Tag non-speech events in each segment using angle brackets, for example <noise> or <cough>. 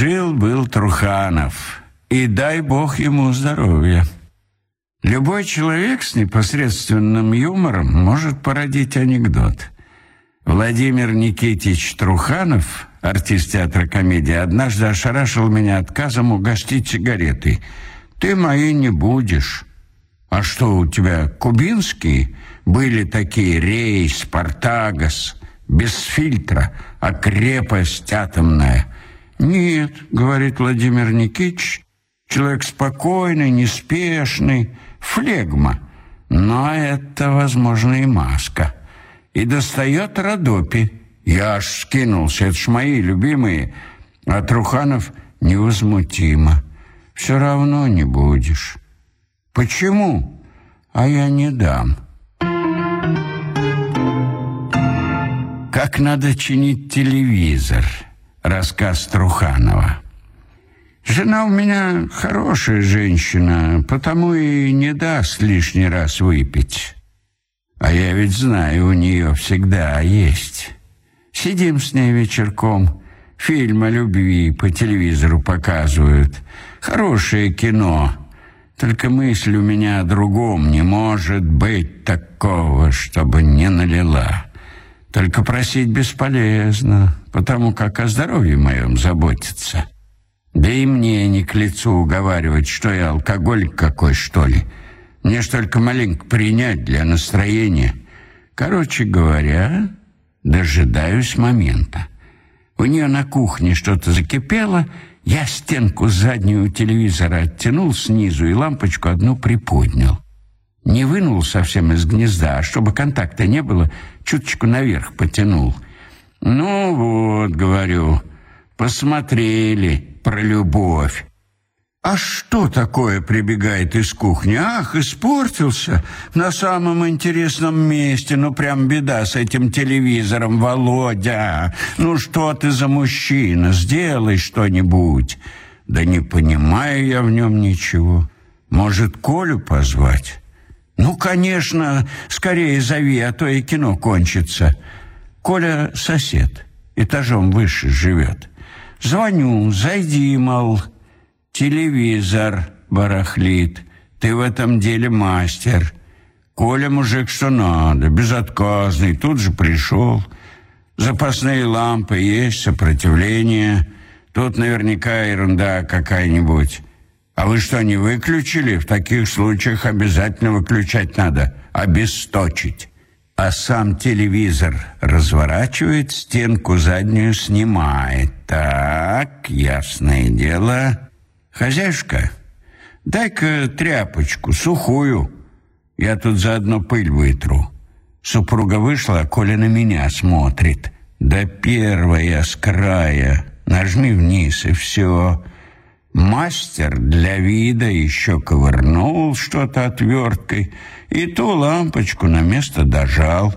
Жил-был Труханов, и дай бог ему здоровья. Любой человек с непосредственным юмором может породить анекдот. Владимир Никитич Труханов, артист театра комедии, однажды ошарашил меня отказом угостить сигаретой. «Ты моей не будешь». «А что, у тебя кубинские?» Были такие рейс, Спартагас, без фильтра, а крепость атомная. «Нет», — говорит Владимир Никитич, — «человек спокойный, неспешный, флегма. Но это, возможно, и маска. И достает Родопи. Я аж скинулся, это ж мои любимые. А Труханов невозмутимо. Все равно не будешь. Почему? А я не дам. Как надо чинить телевизор? Рассказ Труханова. Жена у меня хорошая женщина, потому и не даст лишний раз выпить. А я ведь знаю, у нее всегда есть. Сидим с ней вечерком, фильм о любви по телевизору показывают. Хорошее кино. Только мысль у меня о другом. Не может быть такого, чтобы не налила. Только просить бесполезно, потому как о здоровье моем заботится. Да и мне не к лицу уговаривать, что я алкоголик какой, что ли. Мне ж только маленько принять для настроения. Короче говоря, дожидаюсь момента. У нее на кухне что-то закипело, я стенку заднюю телевизора оттянул снизу и лампочку одну приподнял. Не вынул совсем из гнезда, а чтобы контакта не было, чуточку наверх потянул. «Ну вот», — говорю, — «посмотрели» про любовь. А что такое прибегает из кухни? Ах, испортился на самом интересном месте. Ну, прям беда с этим телевизором, Володя. Ну, что ты за мужчина? Сделай что-нибудь. Да не понимаю я в нем ничего. Может, Колю позвать? Ну, конечно, скорее зови, а то и кино кончится. Коля сосед, этажом выше живет. Звоню, зайди, мол, телевизор барахлит. Ты в этом деле мастер. Коля мужик что надо, безотказный, тут же пришел. Запасные лампы есть, сопротивление. Тут наверняка ерунда какая-нибудь. А вы что, не выключили? В таких случаях обязательно выключать надо, обесточить а сам телевизор разворачивает, стенку заднюю снимает. Так, ясное дело. Хозяюшка, дай-ка тряпочку, сухую. Я тут заодно пыль вытру. Супруга вышла, а Коля на меня смотрит. Да первая с края. Нажми вниз, и все. Мастер для вида еще ковырнул что-то отверткой и ту лампочку на место дожал.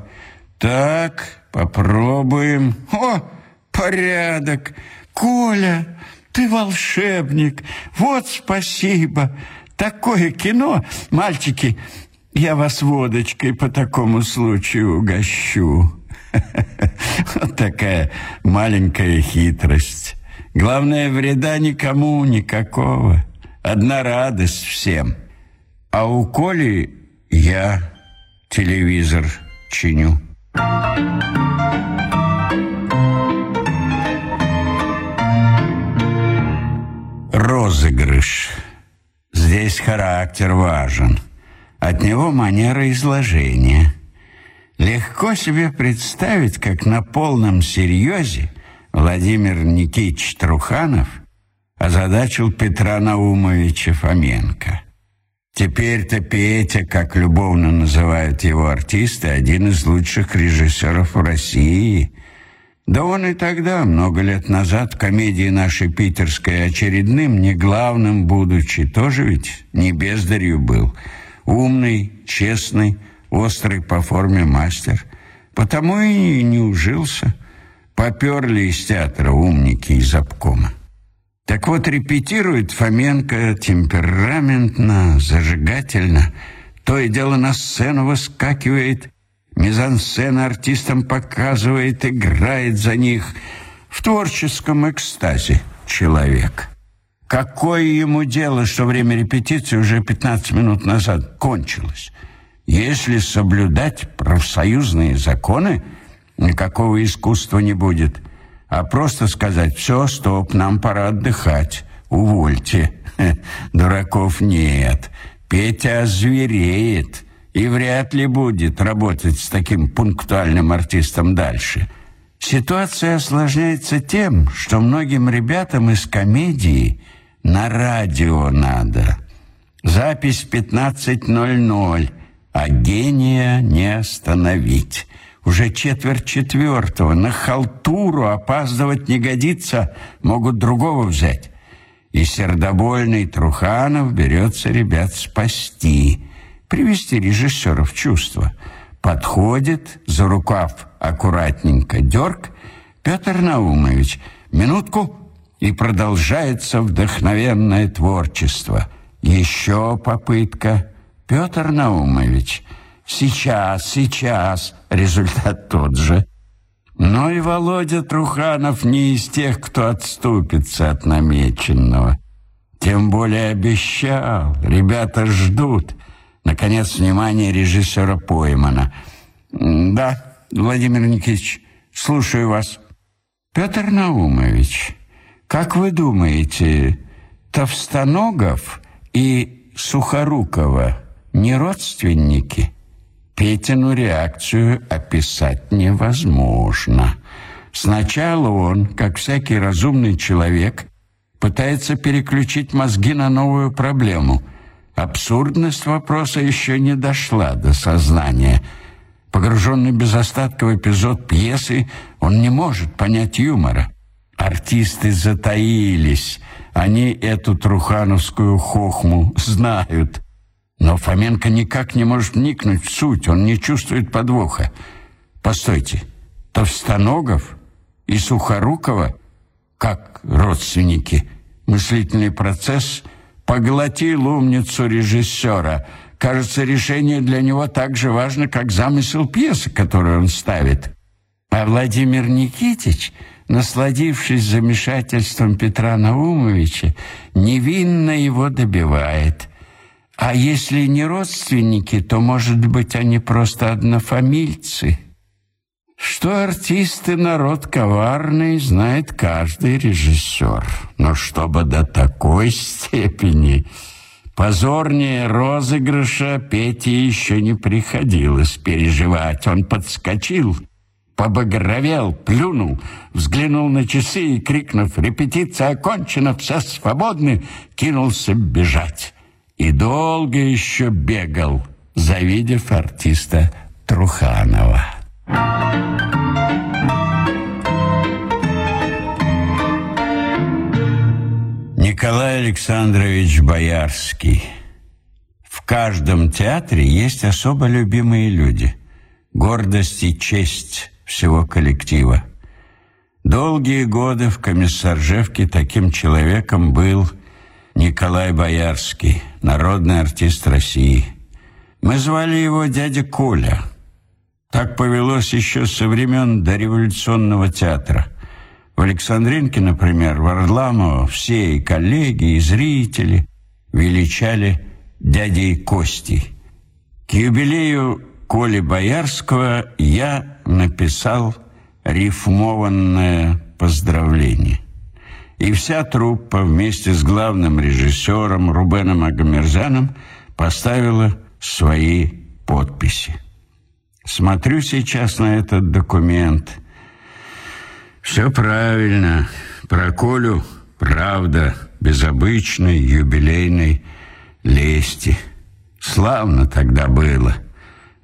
Так, попробуем. О, порядок. Коля, ты волшебник. Вот спасибо. Такое кино, мальчики. Я вас водочкой по такому случаю угощу. <laughs> Вот такая маленькая хитрость. Главное, вреда никому никакого. Одна радость всем. А у Коли я телевизор чиню. Розыгрыш. Здесь характер важен. От него манера изложения. Легко себе представить, как на полном серьезе Владимир Никитич Труханов озадачил Петра Наумовича Фоменко. Теперь-то Петя, как любовно называют его артисты, один из лучших режиссеров в России. Да он и тогда, много лет назад, в комедии нашей питерской очередным, не главным будучи, тоже ведь не бездарью был. Умный, честный, острый по форме мастер. Потому и не ужился. Поперли из театра умники из обкома. Так вот, репетирует Фоменко темпераментно, зажигательно. То и дело на сцену выскакивает, мизансцена артистам показывает, играет за них в творческом экстазе. человек. Какое ему дело, что время репетиции уже 15 минут назад кончилось? Если соблюдать профсоюзные законы, никакого искусства не будет. А просто сказать «все, стоп, нам пора отдыхать, увольте». <laughs> Дураков нет. Петя озвереет и вряд ли будет работать с таким пунктуальным артистом дальше. Ситуация осложняется тем, что многим ребятам из комедии на радио надо. Запись 15.00, а гения не остановить. Уже четверть четвертого, на халтуру опаздывать не годится, могут другого взять. И сердобольный Труханов берется ребят спасти, привести режиссера в чувство. Подходит, за рукав аккуратненько дерг, Петр Наумович, минутку, и продолжается вдохновенное творчество. Еще попытка. Петр Наумович, сейчас, сейчас, результат тот же. Но и Володя Труханов не из тех, кто отступится от намеченного. Тем более обещал. Ребята ждут. Наконец, внимание режиссера поймано. Да, Владимир Никитич, слушаю вас. Петр Наумович, как вы думаете, Товстоногов и Сухорукова не родственники? Петину реакцию описать невозможно. Сначала он, как всякий разумный человек, пытается переключить мозги на новую проблему. Абсурдность вопроса еще не дошла до сознания. Погруженный без остатка в эпизод пьесы, он не может понять юмора. Артисты затаились. Они эту трухановскую хохму знают. Но Фоменко никак не может вникнуть в суть, он не чувствует подвоха. Постойте, Товстоногов и Сухорукова, как родственники, мыслительный процесс поглотил умницу режиссера. Кажется, решение для него так же важно, как замысел пьесы, которую он ставит. А Владимир Никитич, насладившись замешательством Петра Наумовича, невинно его добивает – а если не родственники, то, может быть, они просто однофамильцы. Что артисты народ коварный, знает каждый режиссер. Но чтобы до такой степени... Позорнее розыгрыша Пете еще не приходилось переживать. Он подскочил, побагровел, плюнул, взглянул на часы и, крикнув «Репетиция окончена, все свободны!» кинулся бежать и долго еще бегал, завидев артиста Труханова. Николай Александрович Боярский. В каждом театре есть особо любимые люди, гордость и честь всего коллектива. Долгие годы в Комиссаржевке таким человеком был Николай Боярский, народный артист России. Мы звали его дядя Коля. Так повелось еще со времен дореволюционного театра. В Александринке, например, в Варламово все и коллеги, и зрители величали дядей Кости. К юбилею Коли Боярского я написал рифмованное поздравление и вся труппа вместе с главным режиссером Рубеном Агамерзаном поставила свои подписи. Смотрю сейчас на этот документ. Все правильно. Про Колю правда, без обычной юбилейной лести. Славно тогда было.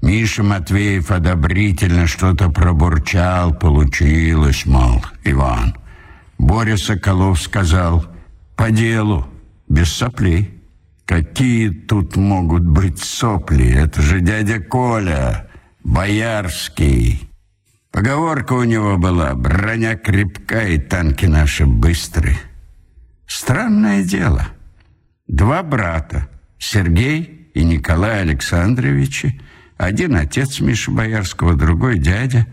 Миша Матвеев одобрительно что-то пробурчал. Получилось, мол, Иван. Боря Соколов сказал, по делу, без соплей. Какие тут могут быть сопли? Это же дядя Коля, Боярский. Поговорка у него была, броня крепка и танки наши быстрые. Странное дело. Два брата, Сергей и Николай Александровичи, один отец Миши Боярского, другой дядя,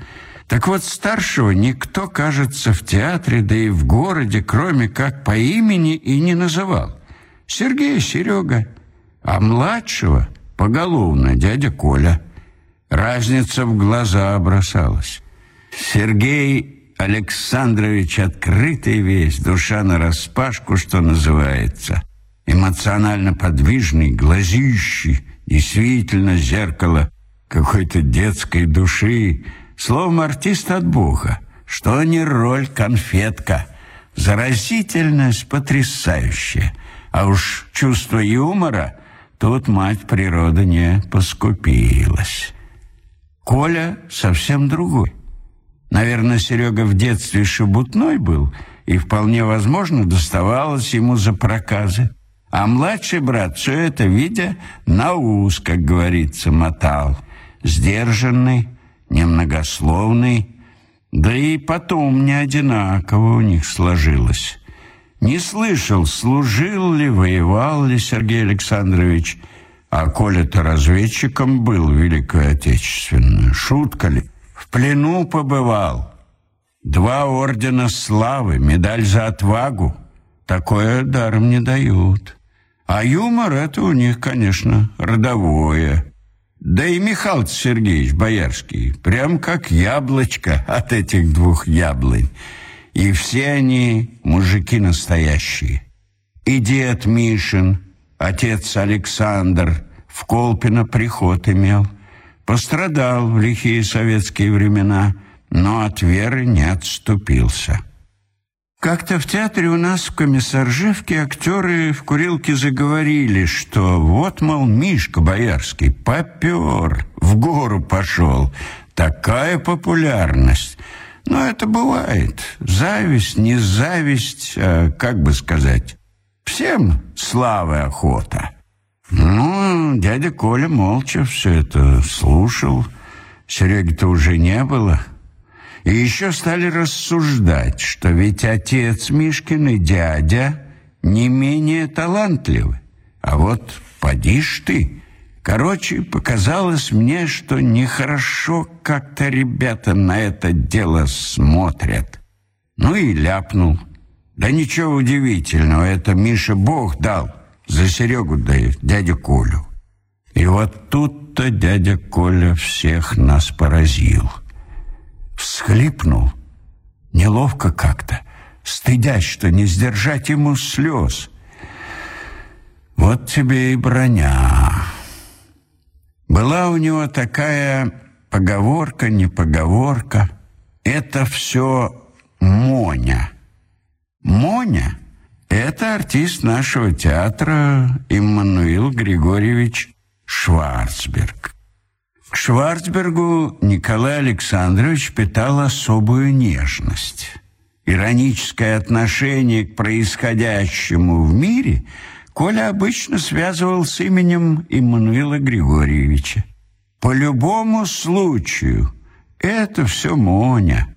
Так вот, старшего никто, кажется, в театре, да и в городе, кроме как по имени, и не называл. Сергей, Серега, а младшего поголовно дядя Коля. Разница в глаза бросалась. Сергей Александрович открытый весь, душа нараспашку, что называется. Эмоционально подвижный, глазищий, действительно зеркало какой-то детской души, Словом, артист от Бога. Что не роль конфетка. Заразительность потрясающая. А уж чувство юмора тут мать природа не поскупилась. Коля совсем другой. Наверное, Серега в детстве шебутной был, и вполне возможно доставалось ему за проказы. А младший брат все это, видя, на ус, как говорится, мотал. Сдержанный, немногословный, да и потом не одинаково у них сложилось. Не слышал, служил ли, воевал ли Сергей Александрович, а коля-то разведчиком был Великой Отечественной. Шутка ли? В плену побывал. Два ордена славы, медаль за отвагу. Такое даром не дают. А юмор это у них, конечно, родовое. Да и Михаил Сергеевич Боярский, прям как яблочко от этих двух яблонь. И все они мужики настоящие. И дед Мишин, отец Александр, в Колпино приход имел. Пострадал в лихие советские времена, но от веры не отступился. Как-то в театре у нас в Комиссаржевке актеры в курилке заговорили, что вот, мол, Мишка Боярский попер, в гору пошел. Такая популярность. Но это бывает. Зависть, не зависть, а, как бы сказать, всем славы охота. Ну, дядя Коля молча все это слушал. Сереги-то уже не было. И еще стали рассуждать, что ведь отец Мишкин и дядя не менее талантливы. А вот поди ж ты. Короче, показалось мне, что нехорошо как-то ребята на это дело смотрят. Ну и ляпнул. Да ничего удивительного, это Миша Бог дал. За Серегу дает, дядя Колю. И вот тут-то дядя Коля всех нас поразил всхлипнул, неловко как-то, стыдясь, что не сдержать ему слез. Вот тебе и броня. Была у него такая поговорка, не поговорка. Это все Моня. Моня — это артист нашего театра Иммануил Григорьевич Шварцберг. К Шварцбергу Николай Александрович питал особую нежность. Ироническое отношение к происходящему в мире Коля обычно связывал с именем Иммануила Григорьевича. По любому случаю это все Моня.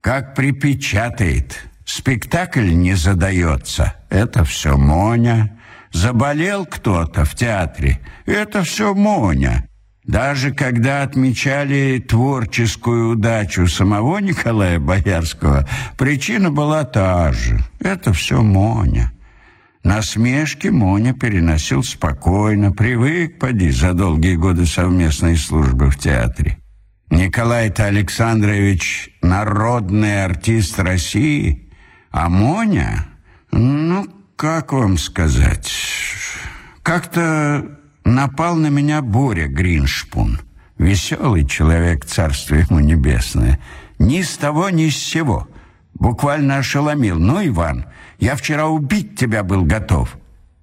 Как припечатает, спектакль не задается, это все Моня. Заболел кто-то в театре, это все Моня. Даже когда отмечали творческую удачу самого Николая Боярского, причина была та же. Это все Моня. Насмешки Моня переносил спокойно, привык, поди, за долгие годы совместной службы в театре. Николай-то Александрович – народный артист России, а Моня, ну, как вам сказать, как-то напал на меня Боря Гриншпун. Веселый человек, царствие ему небесное. Ни с того, ни с сего. Буквально ошеломил. Ну, Иван, я вчера убить тебя был готов.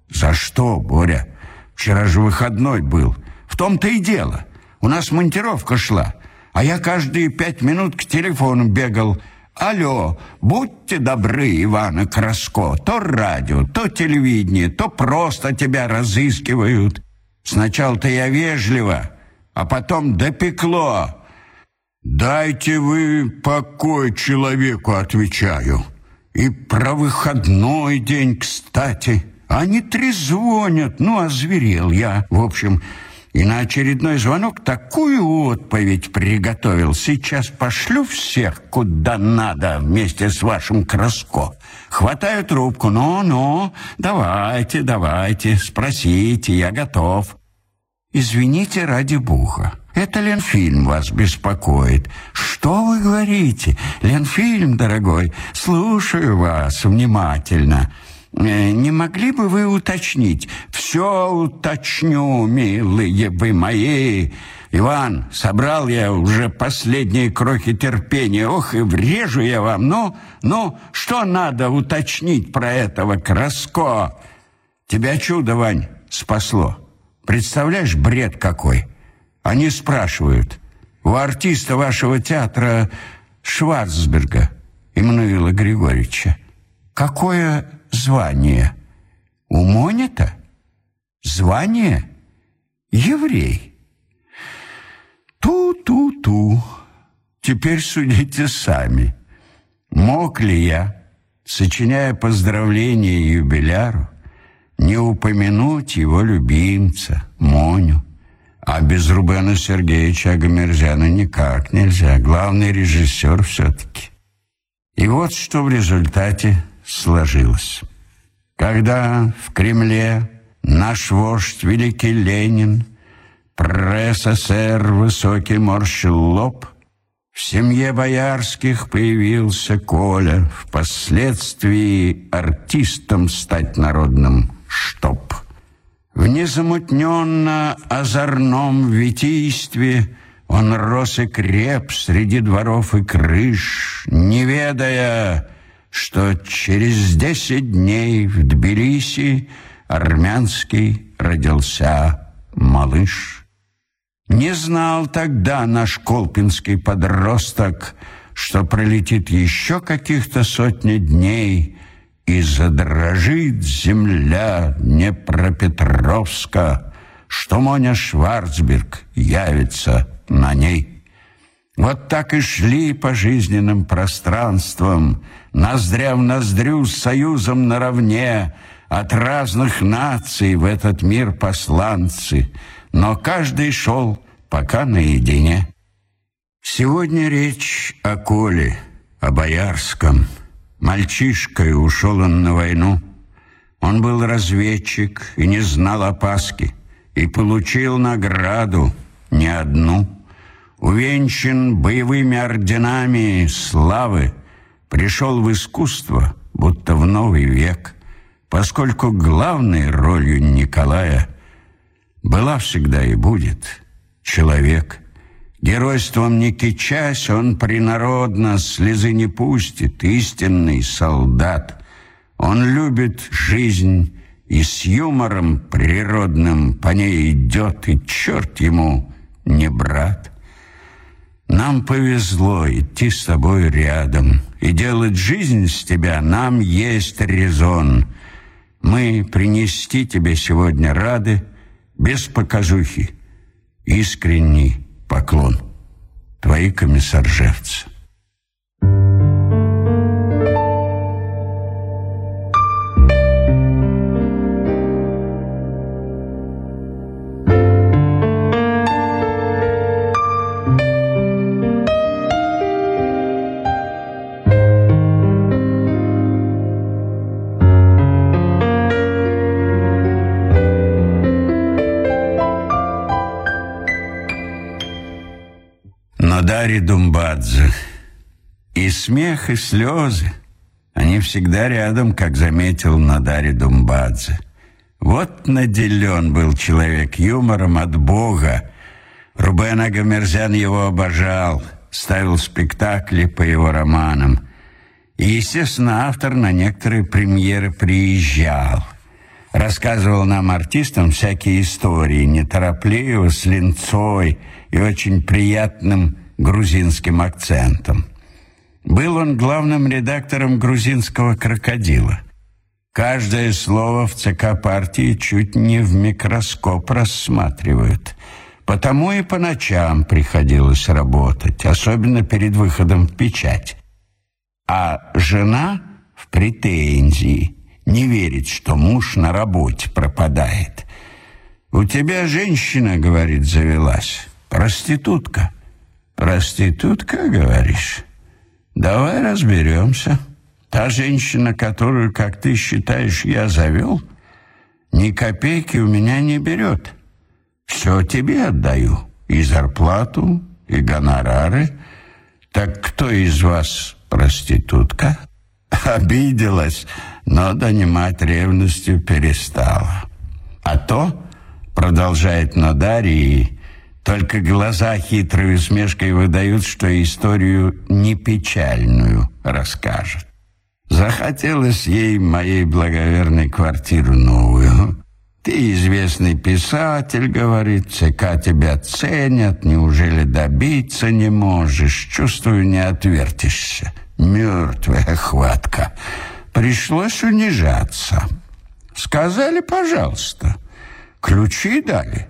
За что, Боря? Вчера же выходной был. В том-то и дело. У нас монтировка шла, а я каждые пять минут к телефону бегал. Алло, будьте добры, Ивана Краско, то радио, то телевидение, то просто тебя разыскивают. Сначала-то я вежливо, а потом допекло. Дайте вы покой человеку, отвечаю. И про выходной день, кстати. Они трезвонят, ну, озверел я. В общем, И на очередной звонок такую отповедь приготовил. Сейчас пошлю всех куда надо вместе с вашим Краско. Хватаю трубку. Ну-ну, давайте, давайте, спросите, я готов. Извините ради Бога. Это Ленфильм вас беспокоит. Что вы говорите? Ленфильм, дорогой, слушаю вас внимательно. Э, не могли бы вы уточнить? Все уточню, милые вы мои. Иван, собрал я уже последние крохи терпения. Ох, и врежу я вам. Ну, ну, что надо уточнить про этого Краско? Тебя чудо, Вань, спасло. Представляешь, бред какой? Они спрашивают, у артиста вашего театра Шварцберга, Иммануила Григорьевича, какое звание? У Монита? Звание? Еврей. Ту-ту-ту. Теперь судите сами. Мог ли я, сочиняя поздравления юбиляру, не упомянуть его любимца, Моню? А без Рубена Сергеевича Агамерзяна никак нельзя. Главный режиссер все-таки. И вот что в результате сложилось. Когда в Кремле наш вождь великий Ленин, пресс-эсер высокий морщил лоб, в семье боярских появился Коля, впоследствии артистом стать народным чтоб. В незамутненно-озорном витийстве он рос и креп среди дворов и крыш, не ведая, что через десять дней в Тбилиси армянский родился малыш. Не знал тогда наш колпинский подросток, что пролетит еще каких-то сотни дней, и задрожит земля Днепропетровска, что Моня Шварцберг явится на ней. Вот так и шли по жизненным пространствам, ноздря в ноздрю с союзом наравне, от разных наций в этот мир посланцы, но каждый шел пока наедине. Сегодня речь о Коле, о Боярском. Мальчишкой ушел он на войну. Он был разведчик и не знал опаски, и получил награду не одну. Увенчан боевыми орденами славы, пришел в искусство, будто в новый век, поскольку главной ролью Николая была всегда и будет человек – Геройством не кичась, он принародно слезы не пустит, истинный солдат. Он любит жизнь и с юмором природным по ней идет, и черт ему не брат. Нам повезло идти с тобой рядом, и делать жизнь с тебя нам есть резон. Мы принести тебе сегодня рады, без показухи, искренний Поклон. Твои комиссаржевцы. Дарьи Думбадзе. И смех, и слезы, они всегда рядом, как заметил Надари Думбадзе. Вот наделен был человек юмором от Бога. Рубен Агамерзян его обожал, ставил спектакли по его романам. И, естественно, автор на некоторые премьеры приезжал. Рассказывал нам, артистам, всякие истории, неторопливо, с линцой и очень приятным грузинским акцентом. Был он главным редактором грузинского «Крокодила». Каждое слово в ЦК партии чуть не в микроскоп рассматривают. Потому и по ночам приходилось работать, особенно перед выходом в печать. А жена в претензии, не верит, что муж на работе пропадает. У тебя женщина, говорит, завелась, проститутка. Проститутка, говоришь? Давай разберемся. Та женщина, которую, как ты считаешь, я завел, ни копейки у меня не берет. Все тебе отдаю. И зарплату, и гонорары. Так кто из вас проститутка? <laughs> Обиделась, но донимать ревностью перестала. А то, продолжает Нодарий, только глаза хитрой усмешкой выдают, что историю не печальную расскажет. Захотелось ей моей благоверной квартиру новую. Ты известный писатель, говорит, ЦК тебя ценят, неужели добиться не можешь? Чувствую, не отвертишься. Мертвая хватка. Пришлось унижаться. Сказали, пожалуйста. Ключи дали.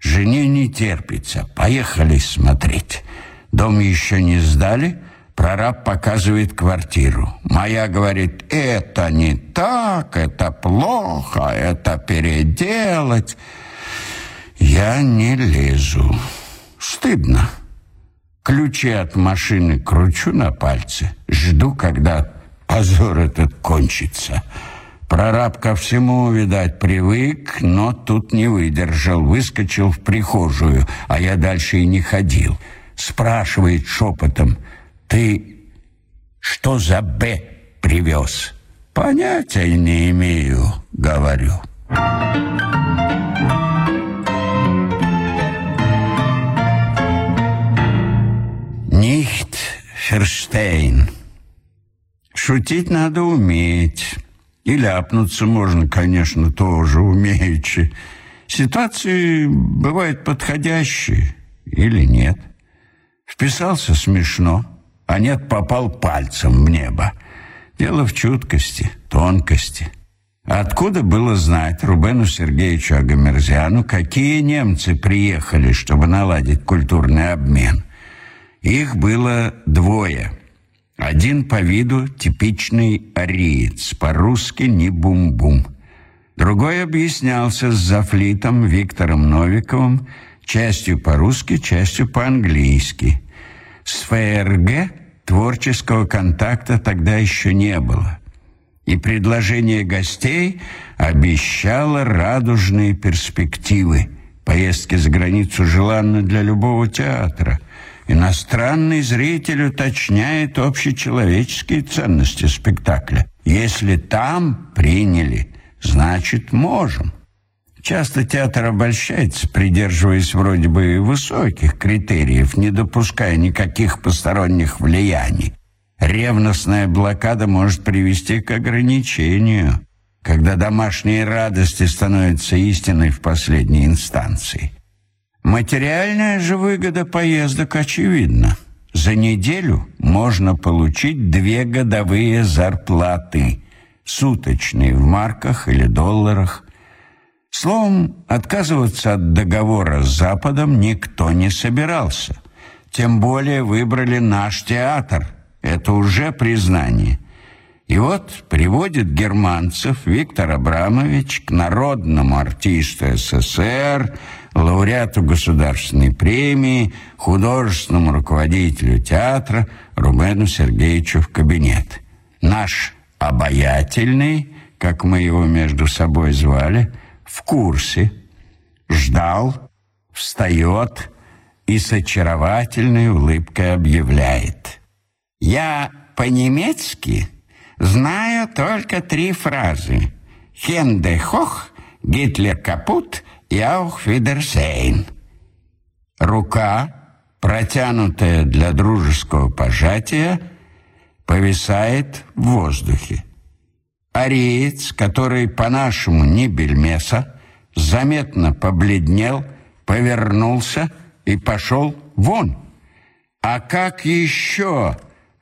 Жене не терпится. Поехали смотреть. Дом еще не сдали. Прораб показывает квартиру. Моя говорит, это не так, это плохо, это переделать. Я не лезу. Стыдно. Ключи от машины кручу на пальце. Жду, когда позор этот кончится. Прораб ко всему, видать, привык, но тут не выдержал. Выскочил в прихожую, а я дальше и не ходил. Спрашивает шепотом, ты что за «Б» привез? Понятия не имею, говорю. Нихт Ферштейн. Шутить надо уметь. И ляпнуться можно, конечно, тоже умеючи. Ситуации бывают подходящие или нет. Вписался смешно а нет, попал пальцем в небо. Дело в чуткости, тонкости. Откуда было знать Рубену Сергеевичу Агамерзяну, какие немцы приехали, чтобы наладить культурный обмен? Их было двое. Один по виду типичный ариец, по-русски не бум-бум. Другой объяснялся с зафлитом Виктором Новиковым, частью по-русски, частью по-английски. С ФРГ творческого контакта тогда еще не было. И предложение гостей обещало радужные перспективы. Поездки за границу желанны для любого театра. Иностранный зритель уточняет общечеловеческие ценности спектакля. Если там приняли, значит, можем. Часто театр обольщается, придерживаясь вроде бы высоких критериев, не допуская никаких посторонних влияний. Ревностная блокада может привести к ограничению, когда домашние радости становятся истиной в последней инстанции. Материальная же выгода поездок очевидна. За неделю можно получить две годовые зарплаты, суточные в марках или долларах, Словом, отказываться от договора с Западом никто не собирался. Тем более выбрали наш театр. Это уже признание. И вот приводит германцев Виктор Абрамович к народному артисту СССР, лауреату государственной премии, художественному руководителю театра Рубену Сергеевичу в кабинет. Наш обаятельный, как мы его между собой звали, в курсе, ждал, встает и с очаровательной улыбкой объявляет. «Я по-немецки знаю только три фразы. «Хенде хох», «Гитлер капут» и «Аух Фидерсейн». Рука, протянутая для дружеского пожатия, повисает в воздухе. Ариец, который по-нашему не бельмеса, заметно побледнел, повернулся и пошел вон. А как еще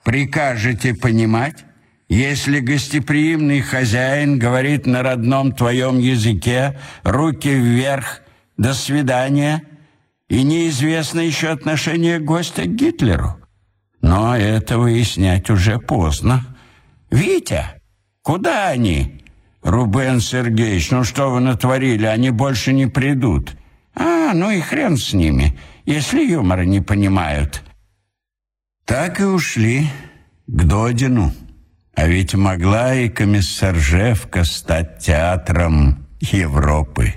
прикажете понимать, если гостеприимный хозяин говорит на родном твоем языке «руки вверх, до свидания», и неизвестно еще отношение гостя к Гитлеру? Но это выяснять уже поздно. «Витя!» Куда они? Рубен Сергеевич, ну что вы натворили? Они больше не придут. А, ну и хрен с ними, если юмора не понимают. Так и ушли к Додину. А ведь могла и комиссаржевка стать театром Европы.